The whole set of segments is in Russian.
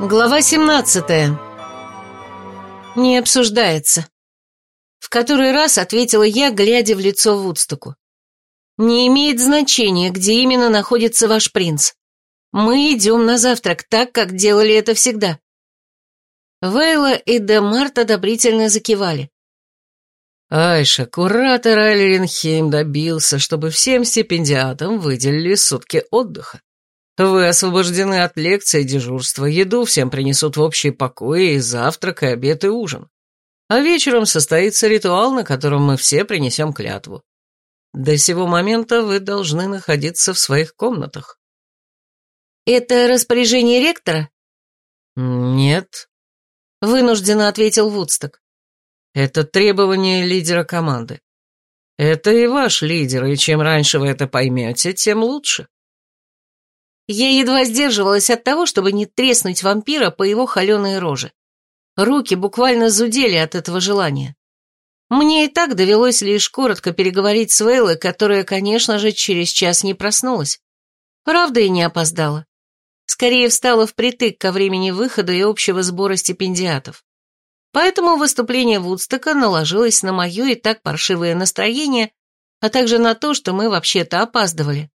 Глава 17. Не обсуждается. В который раз ответила я, глядя в лицо Вудстоку. Не имеет значения, где именно находится ваш принц. Мы идем на завтрак так, как делали это всегда. Вейла и Демарт одобрительно закивали. Айша, куратор Айлеринхейм добился, чтобы всем стипендиатам выделили сутки отдыха. Вы освобождены от лекций и дежурства, еду всем принесут в общие покои, и завтрак, и обед, и ужин. А вечером состоится ритуал, на котором мы все принесем клятву. До сего момента вы должны находиться в своих комнатах. Это распоряжение ректора? Нет. Вынужденно ответил Вудсток. Это требование лидера команды. Это и ваш лидер, и чем раньше вы это поймете, тем лучше. Я едва сдерживалась от того, чтобы не треснуть вампира по его холеной роже. Руки буквально зудели от этого желания. Мне и так довелось лишь коротко переговорить с Вейлой, которая, конечно же, через час не проснулась. Правда, и не опоздала. Скорее встала впритык ко времени выхода и общего сбора стипендиатов. Поэтому выступление Вудстока наложилось на мое и так паршивое настроение, а также на то, что мы вообще-то опаздывали.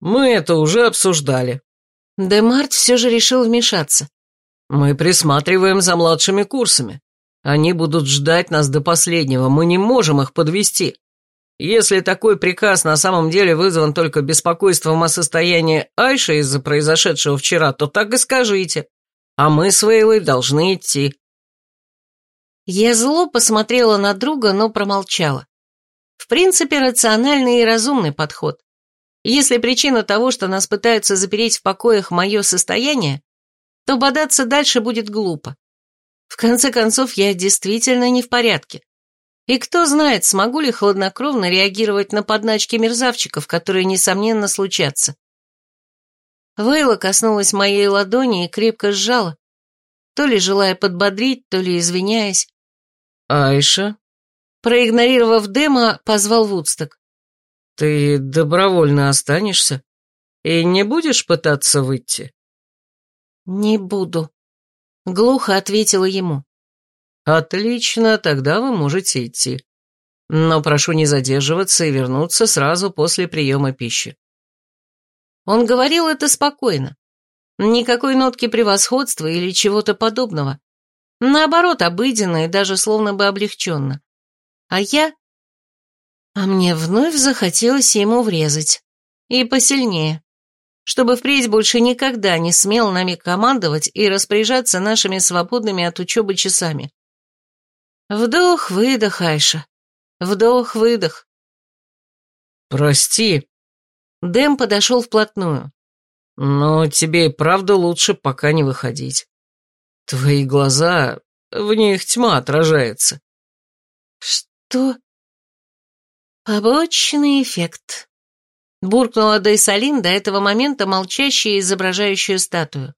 Мы это уже обсуждали. Демарт все же решил вмешаться. Мы присматриваем за младшими курсами. Они будут ждать нас до последнего, мы не можем их подвести. Если такой приказ на самом деле вызван только беспокойством о состоянии Айши из-за произошедшего вчера, то так и скажите. А мы с Вейлой должны идти. Я зло посмотрела на друга, но промолчала. В принципе, рациональный и разумный подход. Если причина того, что нас пытаются запереть в покоях, мое состояние, то бодаться дальше будет глупо. В конце концов, я действительно не в порядке. И кто знает, смогу ли хладнокровно реагировать на подначки мерзавчиков, которые, несомненно, случатся. Вейла коснулась моей ладони и крепко сжала, то ли желая подбодрить, то ли извиняясь. «Айша?» Проигнорировав демо, позвал Вудсток. «Ты добровольно останешься и не будешь пытаться выйти?» «Не буду», — глухо ответила ему. «Отлично, тогда вы можете идти. Но прошу не задерживаться и вернуться сразу после приема пищи». Он говорил это спокойно. Никакой нотки превосходства или чего-то подобного. Наоборот, обыденно и даже словно бы облегченно. А я а мне вновь захотелось ему врезать. И посильнее. Чтобы впредь больше никогда не смел нами командовать и распоряжаться нашими свободными от учебы часами. Вдох-выдох, Айша. Вдох-выдох. «Прости». Дэм подошел вплотную. «Но тебе и правда лучше пока не выходить. Твои глаза, в них тьма отражается». «Что?» «Побочный эффект», — буркнула Дейсалин, до этого момента молчащая и статую.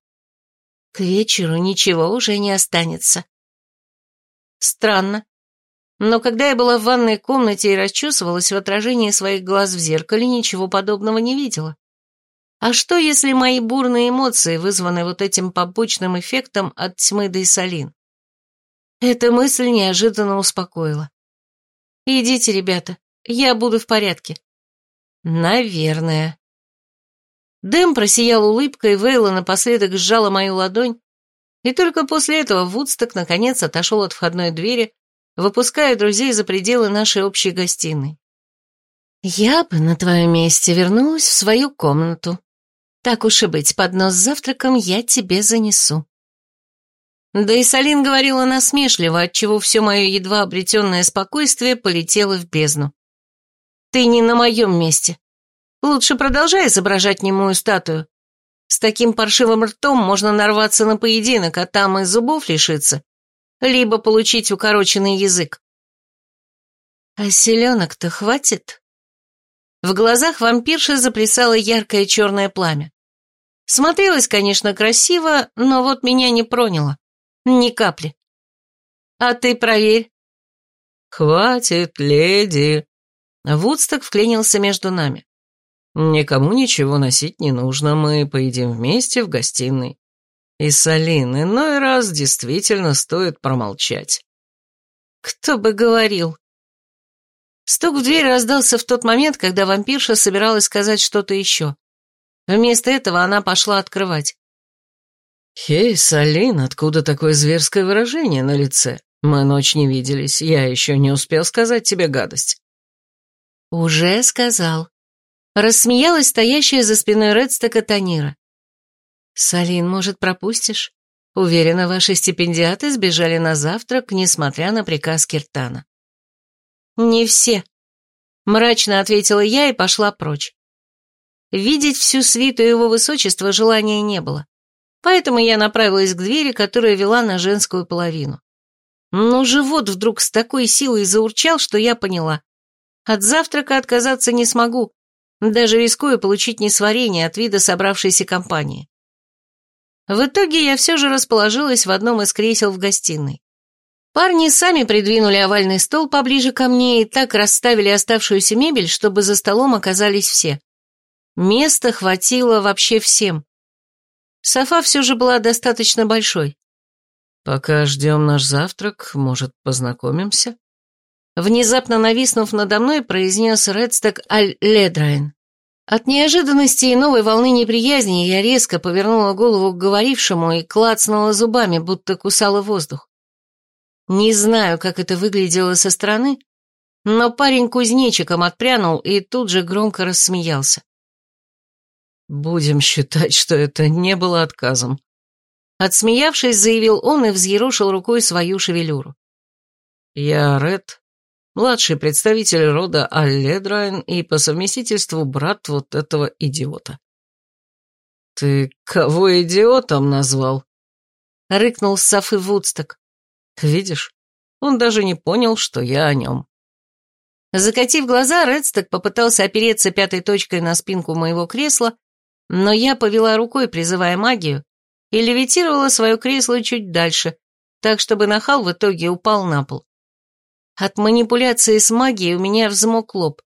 «К вечеру ничего уже не останется». Странно. Но когда я была в ванной комнате и расчесывалась в отражении своих глаз в зеркале, ничего подобного не видела. А что, если мои бурные эмоции вызваны вот этим побочным эффектом от тьмы Дейсалин? Эта мысль неожиданно успокоила. «Идите, ребята, я буду в порядке. Наверное. Дэм просиял улыбкой, Вейла напоследок сжала мою ладонь, и только после этого Вудсток наконец отошел от входной двери, выпуская друзей за пределы нашей общей гостиной. «Я бы на твоем месте вернулась в свою комнату. Так уж и быть, поднос с завтраком я тебе занесу». Да и Салин говорила насмешливо, отчего все мое едва обретенное спокойствие полетело в бездну. Ты не на моем месте. Лучше продолжай изображать немую статую. С таким паршивым ртом можно нарваться на поединок, а там и зубов лишиться, либо получить укороченный язык. А селенок-то хватит? В глазах вампирши заплясало яркое черное пламя. Смотрелось, конечно, красиво, но вот меня не проняло. Ни капли. А ты проверь. «Хватит, леди!» Вудсток вклинился между нами. «Никому ничего носить не нужно, мы поедим вместе в гостиной. И, Салин, иной раз действительно стоит промолчать. Кто бы говорил. Стук в дверь раздался в тот момент, когда вампирша собиралась сказать что-то еще. Вместо этого она пошла открывать. «Хей, Салин, откуда такое зверское выражение на лице? Мы ночь не виделись, я еще не успел сказать тебе гадость». «Уже сказал». Рассмеялась стоящая за спиной Редстека Танира. «Салин, может, пропустишь? Уверена, ваши стипендиаты сбежали на завтрак, несмотря на приказ Киртана». «Не все», — мрачно ответила я и пошла прочь. Видеть всю свиту его высочества желания не было поэтому я направилась к двери, которая вела на женскую половину. Но живот вдруг с такой силой заурчал, что я поняла. От завтрака отказаться не смогу, даже рискуя получить несварение от вида собравшейся компании. В итоге я все же расположилась в одном из кресел в гостиной. Парни сами придвинули овальный стол поближе ко мне и так расставили оставшуюся мебель, чтобы за столом оказались все. Места хватило вообще всем. Софа все же была достаточно большой. «Пока ждем наш завтрак, может, познакомимся?» Внезапно нависнув надо мной, произнес Редсток Аль-Ледрайн. От неожиданности и новой волны неприязни я резко повернула голову к говорившему и клацнула зубами, будто кусала воздух. Не знаю, как это выглядело со стороны, но парень кузнечиком отпрянул и тут же громко рассмеялся. Будем считать, что это не было отказом. Отсмеявшись, заявил он и взъерушил рукой свою шевелюру. Я Ред, младший представитель рода Алледрайн и по совместительству брат вот этого идиота. Ты кого идиотом назвал? Рыкнул с Вудсток. Видишь, он даже не понял, что я о нем. Закатив глаза, Редсток попытался опереться пятой точкой на спинку моего кресла, но я повела рукой, призывая магию, и левитировала свое кресло чуть дальше, так чтобы нахал в итоге упал на пол. От манипуляции с магией у меня взмок лоб.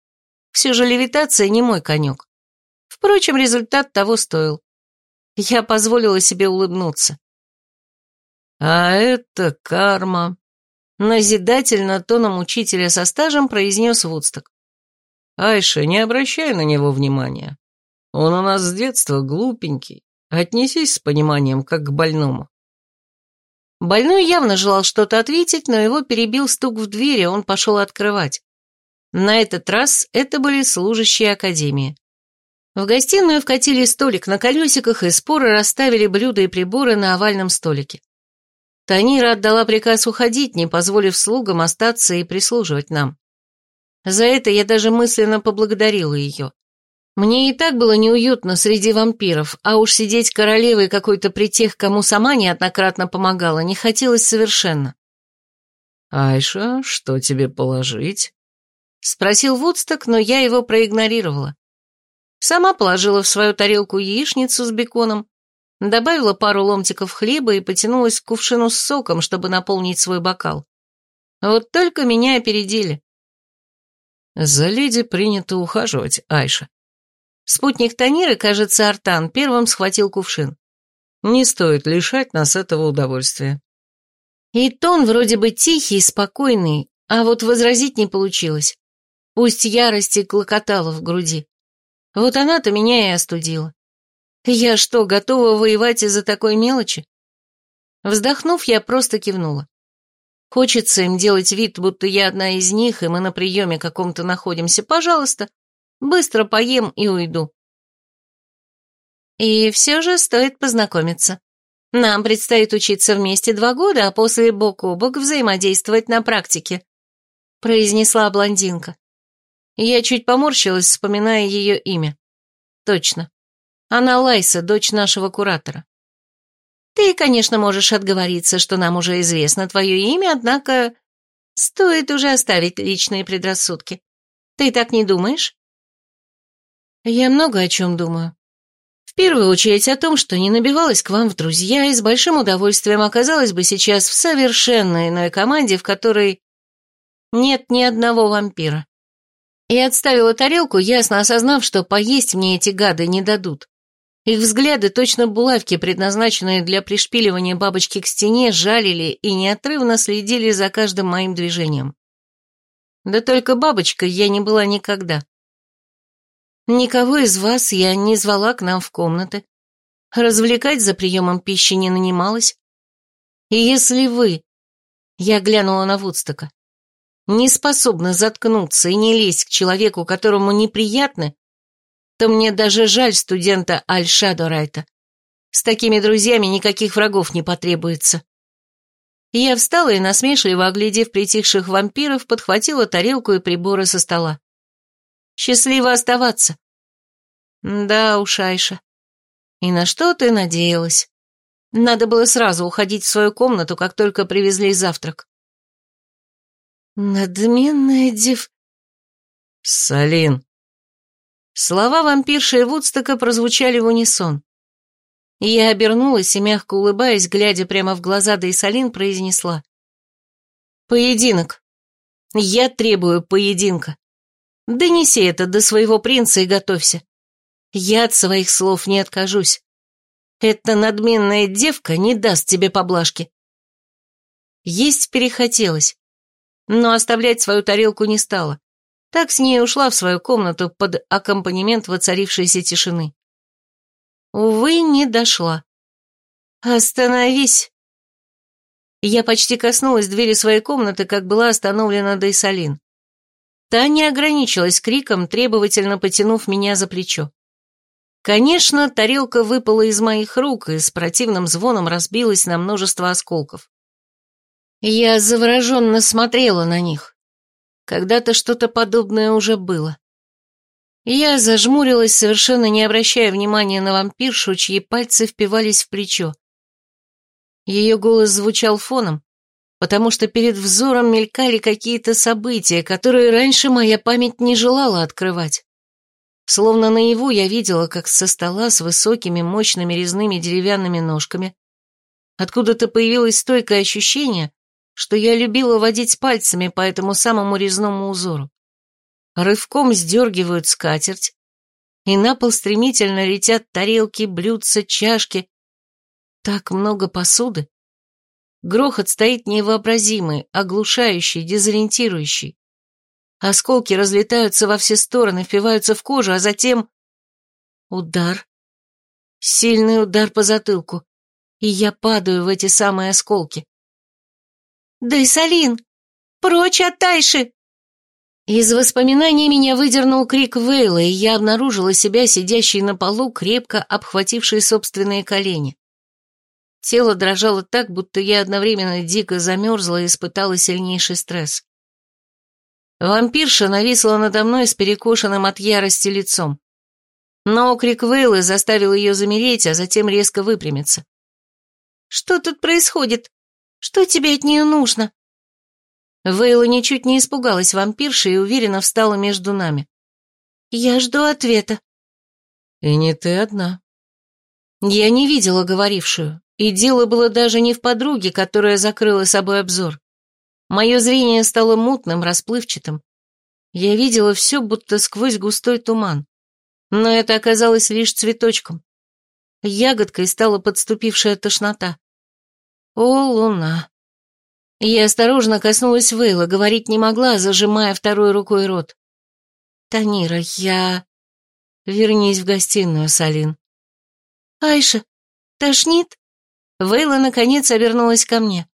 Все же левитация не мой конек. Впрочем, результат того стоил. Я позволила себе улыбнуться. «А это карма», — назидательно тоном учителя со стажем произнес Вудсток. «Айша, не обращай на него внимания. Он у нас с детства глупенький. Отнесись с пониманием, как к больному». Больной явно желал что-то ответить, но его перебил стук в дверь, и он пошел открывать. На этот раз это были служащие академии. В гостиную вкатили столик на колесиках, и споры расставили блюда и приборы на овальном столике. Танира отдала приказ уходить, не позволив слугам остаться и прислуживать нам. За это я даже мысленно поблагодарила ее. Мне и так было неуютно среди вампиров, а уж сидеть королевой какой-то при тех, кому сама неоднократно помогала, не хотелось совершенно. «Айша, что тебе положить?» Спросил Вудсток, но я его проигнорировала. Сама положила в свою тарелку яичницу с беконом, добавила пару ломтиков хлеба и потянулась к кувшину с соком, чтобы наполнить свой бокал. Вот только меня опередили. «За леди принято ухаживать, Айша», Спутник Таниры, кажется, Артан, первым схватил кувшин. Не стоит лишать нас этого удовольствия. И тон вроде бы тихий, спокойный, а вот возразить не получилось. Пусть ярости клокотала в груди. Вот она-то меня и остудила. Я что, готова воевать из-за такой мелочи? Вздохнув, я просто кивнула. Хочется им делать вид, будто я одна из них, и мы на приеме каком-то находимся. Пожалуйста, Быстро поем и уйду. И все же стоит познакомиться. Нам предстоит учиться вместе два года, а после бок о бок взаимодействовать на практике», — произнесла блондинка. Я чуть поморщилась, вспоминая ее имя. «Точно. Она Лайса, дочь нашего куратора. Ты, конечно, можешь отговориться, что нам уже известно твое имя, однако стоит уже оставить личные предрассудки. Ты так не думаешь?» Я много о чем думаю. В первую очередь о том, что не набивалась к вам в друзья и с большим удовольствием оказалась бы сейчас в совершенно иной команде, в которой нет ни одного вампира. И отставила тарелку, ясно осознав, что поесть мне эти гады не дадут. Их взгляды, точно булавки, предназначенные для пришпиливания бабочки к стене, жалили и неотрывно следили за каждым моим движением. Да только бабочкой я не была никогда. Никого из вас я не звала к нам в комнаты, развлекать за приемом пищи не нанималась. И если вы, я глянула на Вудстока, не способны заткнуться и не лезть к человеку, которому неприятны, то мне даже жаль студента Аль-Шадо Райта. С такими друзьями никаких врагов не потребуется. Я встала и, насмешливо оглядев притихших вампиров, подхватила тарелку и приборы со стола. Счастливо оставаться. Да уж, Айша. И на что ты надеялась? Надо было сразу уходить в свою комнату, как только привезли завтрак. Надменная дев... Салин, Слова вампирши Вудстока прозвучали в унисон. Я обернулась и, мягко улыбаясь, глядя прямо в глаза Дейсалин, произнесла. «Поединок. Я требую поединка. Донеси это до своего принца и готовься. Я от своих слов не откажусь. Эта надменная девка не даст тебе поблажки». Есть перехотелось, но оставлять свою тарелку не стала. Так с ней ушла в свою комнату под аккомпанемент воцарившейся тишины. Увы, не дошла. «Остановись!» Я почти коснулась двери своей комнаты, как была остановлена Дейсалин. Та не ограничилась криком, требовательно потянув меня за плечо. Конечно, тарелка выпала из моих рук и с противным звоном разбилась на множество осколков. Я завороженно смотрела на них. Когда-то что-то подобное уже было. Я зажмурилась, совершенно не обращая внимания на вампиршу, чьи пальцы впивались в плечо. Ее голос звучал фоном, потому что перед взором мелькали какие-то события, которые раньше моя память не желала открывать. Словно наяву я видела, как со стола с высокими мощными резными деревянными ножками откуда-то появилось стойкое ощущение, что я любила водить пальцами по этому самому резному узору. Рывком сдергивают скатерть, и на пол стремительно летят тарелки, блюдца, чашки. Так много посуды. Грохот стоит невообразимый, оглушающий, дезориентирующий. Осколки разлетаются во все стороны, впиваются в кожу, а затем... Удар. Сильный удар по затылку. И я падаю в эти самые осколки. «Дейсалин! Прочь от Тайши!» Из воспоминаний меня выдернул крик Вейла, и я обнаружила себя сидящей на полу, крепко обхватившей собственные колени. Тело дрожало так, будто я одновременно дико замерзла и испытала сильнейший стресс. Вампирша нависла надо мной с перекошенным от ярости лицом. Но крик Вейлы заставил ее замереть, а затем резко выпрямиться. «Что тут происходит?» Что тебе от нее нужно?» Вейла ничуть не испугалась вампирши и уверенно встала между нами. «Я жду ответа». «И не ты одна». Я не видела говорившую, и дело было даже не в подруге, которая закрыла собой обзор. Мое зрение стало мутным, расплывчатым. Я видела все, будто сквозь густой туман. Но это оказалось лишь цветочком. Ягодкой стала подступившая тошнота. О, луна. Я осторожно коснулась Вейла, говорить не могла, зажимая второй рукой рот. Танира, я... Вернись в гостиную, Салин. Айша, тошнит? Вейла наконец обернулась ко мне.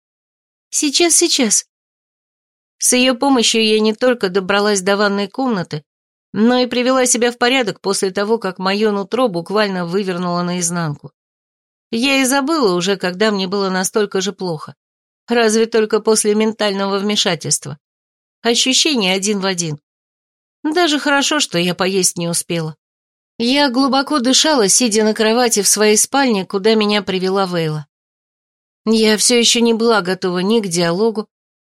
Сейчас, сейчас. С ее помощью я не только добралась до ванной комнаты, но и привела себя в порядок после того, как мое нутро буквально вывернуло наизнанку. Я и забыла уже, когда мне было настолько же плохо. Разве только после ментального вмешательства. Ощущение один в один. Даже хорошо, что я поесть не успела. Я глубоко дышала, сидя на кровати в своей спальне, куда меня привела Вейла. Я все еще не была готова ни к диалогу,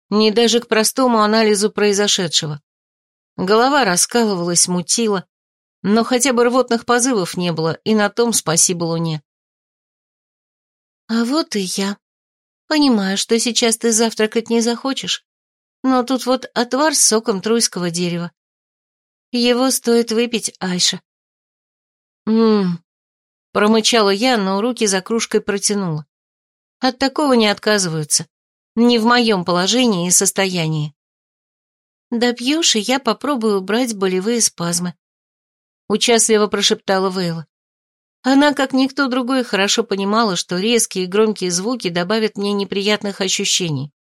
ни даже к простому анализу произошедшего. Голова раскалывалась, мутила, но хотя бы рвотных позывов не было, и на том спасибо Луне. А вот и я. Понимаю, что сейчас ты завтракать не захочешь, но тут вот отвар с соком труйского дерева. Его стоит выпить, Айша. Ммм, Промычала я, но руки за кружкой протянула. От такого не отказываются. Не в моем положении и состоянии. Допьешь, и я попробую убрать болевые спазмы. Участливо прошептала Вейла. Она, как никто другой, хорошо понимала, что резкие и громкие звуки добавят мне неприятных ощущений.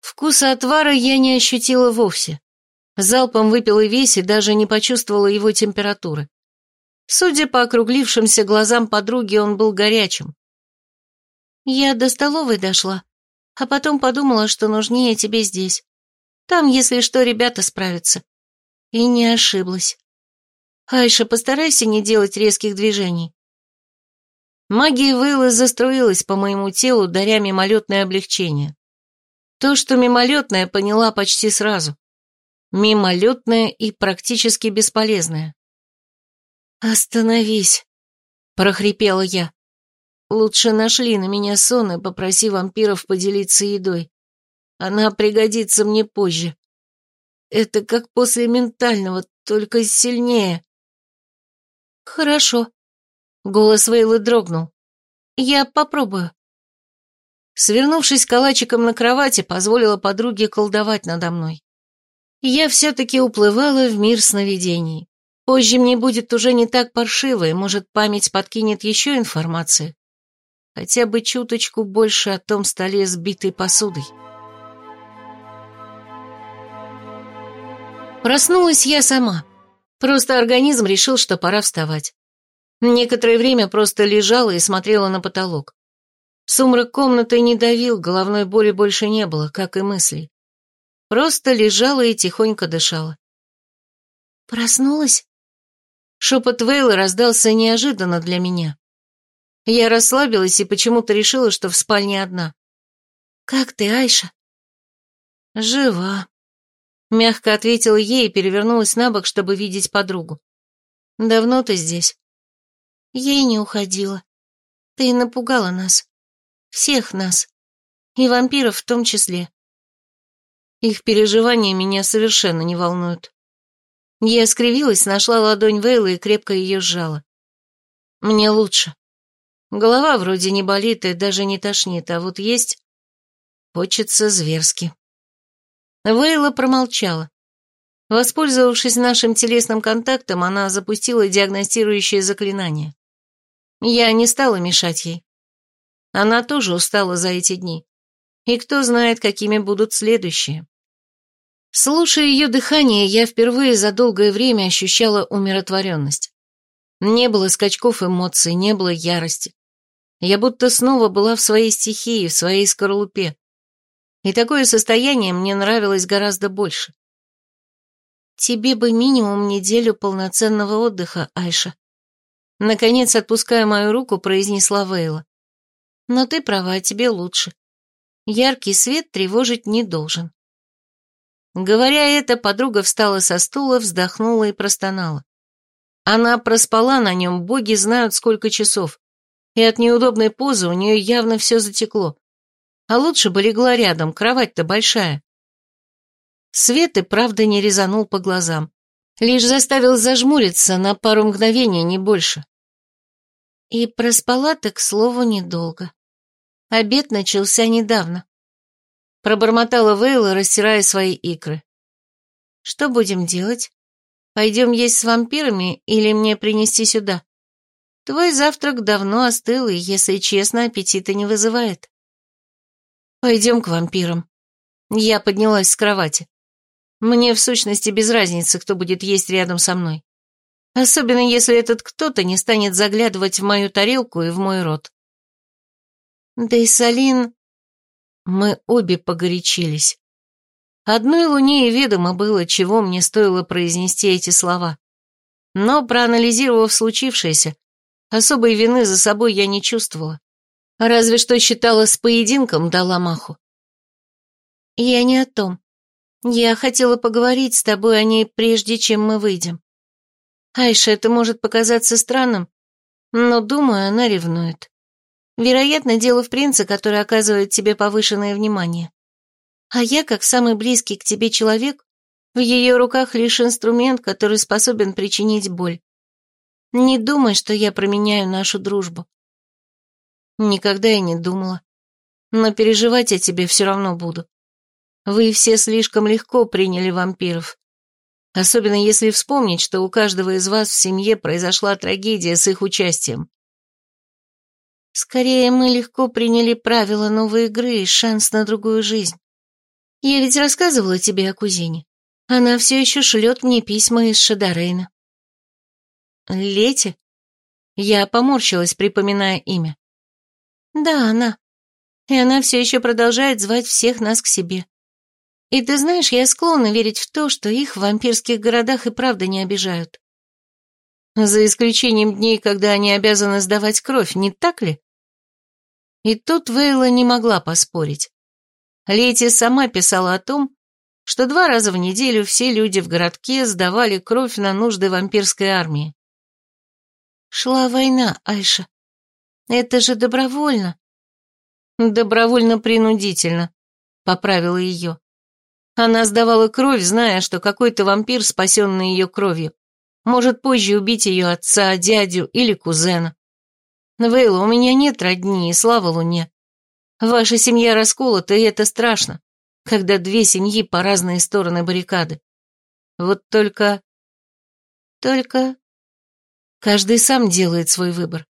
Вкуса отвара я не ощутила вовсе. Залпом выпила весь и даже не почувствовала его температуры. Судя по округлившимся глазам подруги, он был горячим. Я до столовой дошла, а потом подумала, что нужнее тебе здесь. Там, если что, ребята справятся. И не ошиблась. Айша, постарайся не делать резких движений. Магия Вейлы заструилась по моему телу, даря мимолетное облегчение. То, что мимолетное, поняла почти сразу. Мимолетное и практически бесполезное. «Остановись», — прохрипела я. «Лучше нашли на меня сон и попроси вампиров поделиться едой. Она пригодится мне позже. Это как после ментального, только сильнее». «Хорошо», — голос Вейлы дрогнул. «Я попробую». Свернувшись калачиком на кровати, позволила подруге колдовать надо мной. Я все-таки уплывала в мир сновидений. Позже мне будет уже не так паршиво, и, может, память подкинет еще информации. Хотя бы чуточку больше о том столе с битой посудой. Проснулась я сама. Просто организм решил, что пора вставать. Некоторое время просто лежала и смотрела на потолок. Сумрак комнаты не давил, головной боли больше не было, как и мыслей. Просто лежала и тихонько дышала. «Проснулась?» Шепот Вейла раздался неожиданно для меня. Я расслабилась и почему-то решила, что в спальне одна. «Как ты, Айша?» «Жива», — мягко ответила ей и перевернулась на бок, чтобы видеть подругу. «Давно ты здесь?» «Я и не уходила. Ты напугала нас. Всех нас. И вампиров в том числе. Их переживания меня совершенно не волнуют. Я скривилась, нашла ладонь Вейла и крепко ее сжала. Мне лучше. Голова вроде не болит и даже не тошнит, а вот есть... Хочется зверски. Вейла промолчала. Воспользовавшись нашим телесным контактом, она запустила диагностирующее заклинание. Я не стала мешать ей. Она тоже устала за эти дни. И кто знает, какими будут следующие. Слушая ее дыхание, я впервые за долгое время ощущала умиротворенность. Не было скачков эмоций, не было ярости. Я будто снова была в своей стихии, в своей скорлупе. И такое состояние мне нравилось гораздо больше. Тебе бы минимум неделю полноценного отдыха, Айша. Наконец, отпуская мою руку, произнесла Вейла. Но ты права, тебе лучше. Яркий свет тревожить не должен. Говоря это, подруга встала со стула, вздохнула и простонала. Она проспала на нем, боги знают сколько часов, и от неудобной позы у нее явно все затекло. А лучше бы легла рядом, кровать-то большая. Свет и правда не резанул по глазам, лишь заставил зажмуриться на пару мгновений, не больше. И проспала ты, к слову, недолго. Обед начался недавно. Пробормотала Вейла, растирая свои икры. Что будем делать? Пойдем есть с вампирами или мне принести сюда? Твой завтрак давно остыл и, если честно, аппетита не вызывает. Пойдем к вампирам. Я поднялась с кровати. Мне в сущности без разницы, кто будет есть рядом со мной. Особенно если этот кто-то не станет заглядывать в мою тарелку и в мой рот. Да и Салин... Мы обе погорячились. Одной луне и ведомо было, чего мне стоило произнести эти слова. Но, проанализировав случившееся, особой вины за собой я не чувствовала. Разве что считала с поединком дала маху. Я не о том. Я хотела поговорить с тобой о ней, прежде чем мы выйдем. Айша, это может показаться странным, но, думаю, она ревнует. Вероятно, дело в принце, который оказывает тебе повышенное внимание. А я, как самый близкий к тебе человек, в ее руках лишь инструмент, который способен причинить боль. Не думай, что я променяю нашу дружбу. Никогда и не думала. Но переживать я тебе все равно буду. Вы все слишком легко приняли вампиров. Особенно если вспомнить, что у каждого из вас в семье произошла трагедия с их участием. Скорее, мы легко приняли правила новой игры и шанс на другую жизнь. Я ведь рассказывала тебе о кузине. Она все еще шлет мне письма из Шадарейна. Лети? Я поморщилась, припоминая имя. Да, она. И она все еще продолжает звать всех нас к себе. И ты знаешь, я склонна верить в то, что их в вампирских городах и правда не обижают. За исключением дней, когда они обязаны сдавать кровь, не так ли? И тут Вейла не могла поспорить. Лети сама писала о том, что два раза в неделю все люди в городке сдавали кровь на нужды вампирской армии. Шла война, Айша. Это же добровольно. Добровольно-принудительно, поправила ее. Она сдавала кровь, зная, что какой-то вампир, спасенный ее кровью, может позже убить ее отца, дядю или кузена. Вейла, у меня нет родни, и слава луне. Ваша семья расколота, и это страшно, когда две семьи по разные стороны баррикады. Вот только... Только... Каждый сам делает свой выбор,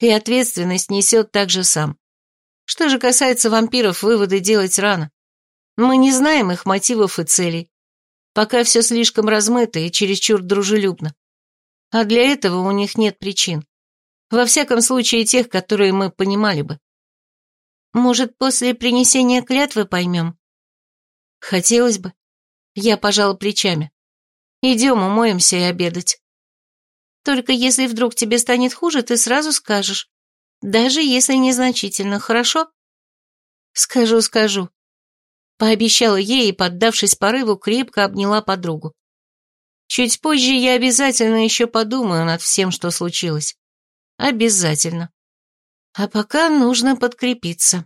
и ответственность несет также сам. Что же касается вампиров, выводы делать рано. Мы не знаем их мотивов и целей. Пока все слишком размыто и чересчур дружелюбно. А для этого у них нет причин. Во всяком случае, тех, которые мы понимали бы. Может, после принесения клятвы поймем? Хотелось бы. Я пожала плечами. Идем, умоемся и обедать. Только если вдруг тебе станет хуже, ты сразу скажешь. Даже если незначительно, хорошо? Скажу, скажу. Пообещала ей и, поддавшись порыву, крепко обняла подругу. Чуть позже я обязательно еще подумаю над всем, что случилось. Обязательно. А пока нужно подкрепиться.